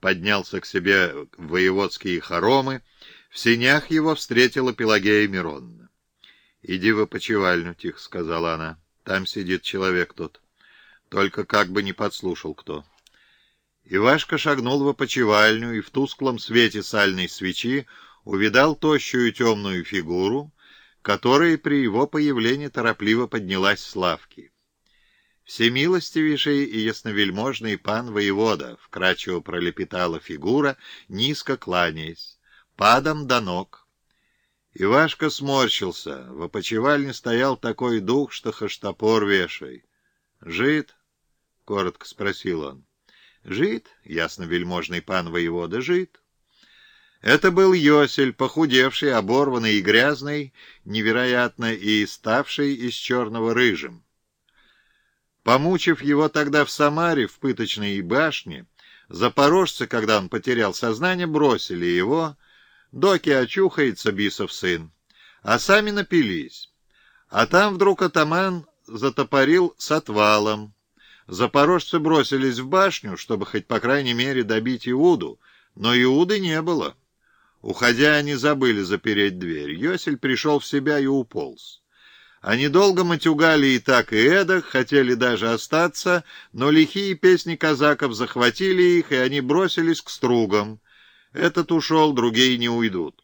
поднялся к себе в воеводские хоромы, в сенях его встретила Пелагея Миронна. — Иди в опочивальню, — тихо сказала она. — Там сидит человек тот. Только как бы не подслушал кто. Ивашка шагнул в опочивальню и в тусклом свете сальной свечи увидал тощую темную фигуру, которая при его появлении торопливо поднялась с лавки. «Всемилостивейший и ясновельможный пан воевода», — вкрадчиво пролепетала фигура, низко кланяясь, падом до ног. Ивашка сморщился. В опочивальне стоял такой дух, что хаштопор вешай. «Жид?» — коротко спросил он. «Жид, ясновельможный пан воевода, жид». Это был Йосель, похудевший, оборванный и грязный, невероятно и ставший из черного рыжим. Помучив его тогда в Самаре, в пыточной башне, запорожцы, когда он потерял сознание, бросили его, доки очухается бисов сын, а сами напились. А там вдруг атаман затопорил с отвалом. Запорожцы бросились в башню, чтобы хоть по крайней мере добить Иуду, но Иуды не было. Уходя, они забыли запереть дверь. Йосель пришел в себя и уполз. Они долго матюгали и так, и эдак, хотели даже остаться, но лихие песни казаков захватили их, и они бросились к стругам. Этот ушел, другие не уйдут.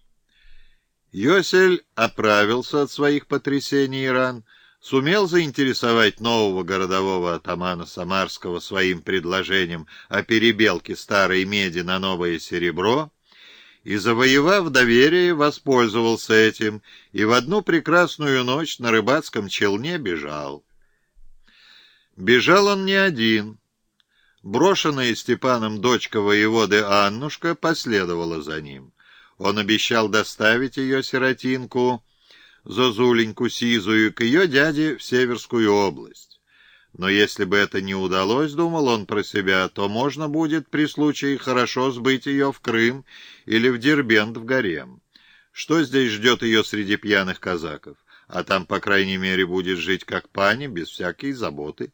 Йосель оправился от своих потрясений и ран, сумел заинтересовать нового городового атамана Самарского своим предложением о перебелке старой меди на новое серебро, и, завоевав доверие, воспользовался этим и в одну прекрасную ночь на рыбацком челне бежал. Бежал он не один. Брошенная Степаном дочка воеводы Аннушка последовала за ним. Он обещал доставить ее, сиротинку, Зозуленьку Сизую, к ее дяде в Северскую область. Но если бы это не удалось, думал он про себя, то можно будет при случае хорошо сбыть ее в Крым или в Дербент в гарем. Что здесь ждет ее среди пьяных казаков? А там, по крайней мере, будет жить как пани, без всякой заботы.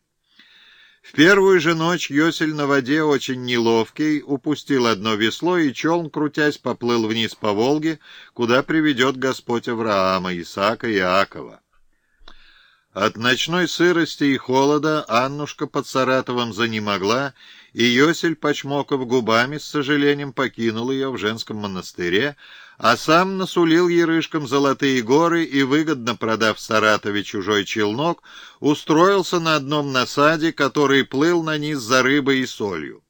В первую же ночь Йосель на воде, очень неловкий, упустил одно весло, и челн, крутясь, поплыл вниз по Волге, куда приведет Господь Авраама, Исаака и Иакова. От ночной сырости и холода Аннушка под Саратовом занемогла, и Йосель, почмоков губами, с сожалением покинул ее в женском монастыре, а сам насулил ерышкам золотые горы и, выгодно продав Саратове чужой челнок, устроился на одном насаде, который плыл на низ за рыбой и солью.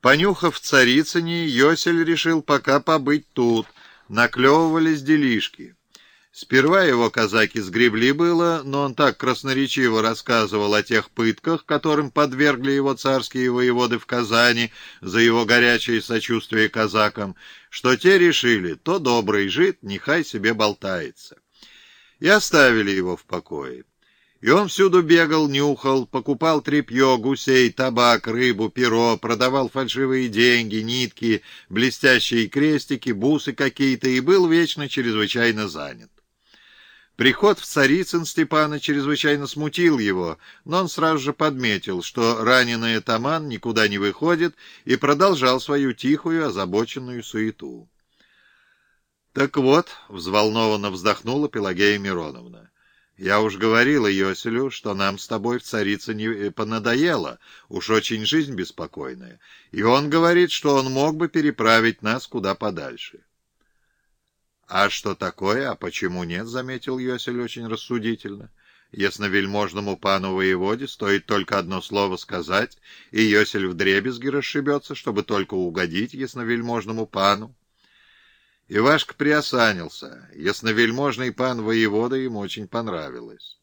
Понюхав Царицыне, Йосель решил пока побыть тут, наклевывались делишки. Сперва его казаки сгребли было, но он так красноречиво рассказывал о тех пытках, которым подвергли его царские воеводы в Казани за его горячее сочувствие казакам, что те решили, то добрый жид, нехай себе болтается. И оставили его в покое. И он всюду бегал, нюхал, покупал тряпье, гусей, табак, рыбу, перо, продавал фальшивые деньги, нитки, блестящие крестики, бусы какие-то и был вечно чрезвычайно занят. Приход в Царицын Степана чрезвычайно смутил его, но он сразу же подметил, что раненый атаман никуда не выходит и продолжал свою тихую, озабоченную суету. «Так вот», — взволнованно вздохнула Пелагея Мироновна, — «я уж говорила Йоселю, что нам с тобой в Царицыне э, понадоело, уж очень жизнь беспокойная, и он говорит, что он мог бы переправить нас куда подальше». «А что такое, а почему нет?» — заметил Йосель очень рассудительно. «Ясновельможному пану воеводе стоит только одно слово сказать, и Йосель вдребезги расшибется, чтобы только угодить ясновельможному пану». Ивашка приосанился. Ясновельможный пан воевода ему очень понравилось.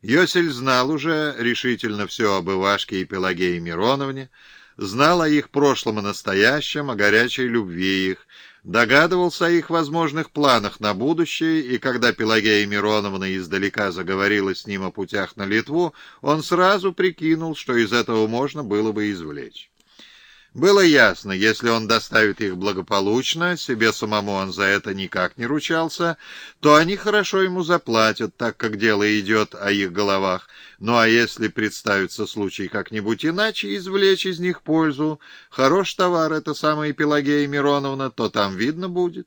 Йосель знал уже решительно все об Ивашке и Пелагее Мироновне, знал о их прошлом и настоящем, о горячей любви их, догадывался о их возможных планах на будущее, и когда Пелагея Мироновна издалека заговорила с ним о путях на Литву, он сразу прикинул, что из этого можно было бы извлечь. Было ясно, если он доставит их благополучно, себе самому он за это никак не ручался, то они хорошо ему заплатят, так как дело идет о их головах. Ну а если представится случай как-нибудь иначе извлечь из них пользу, хорош товар это самая Пелагея Мироновна, то там видно будет.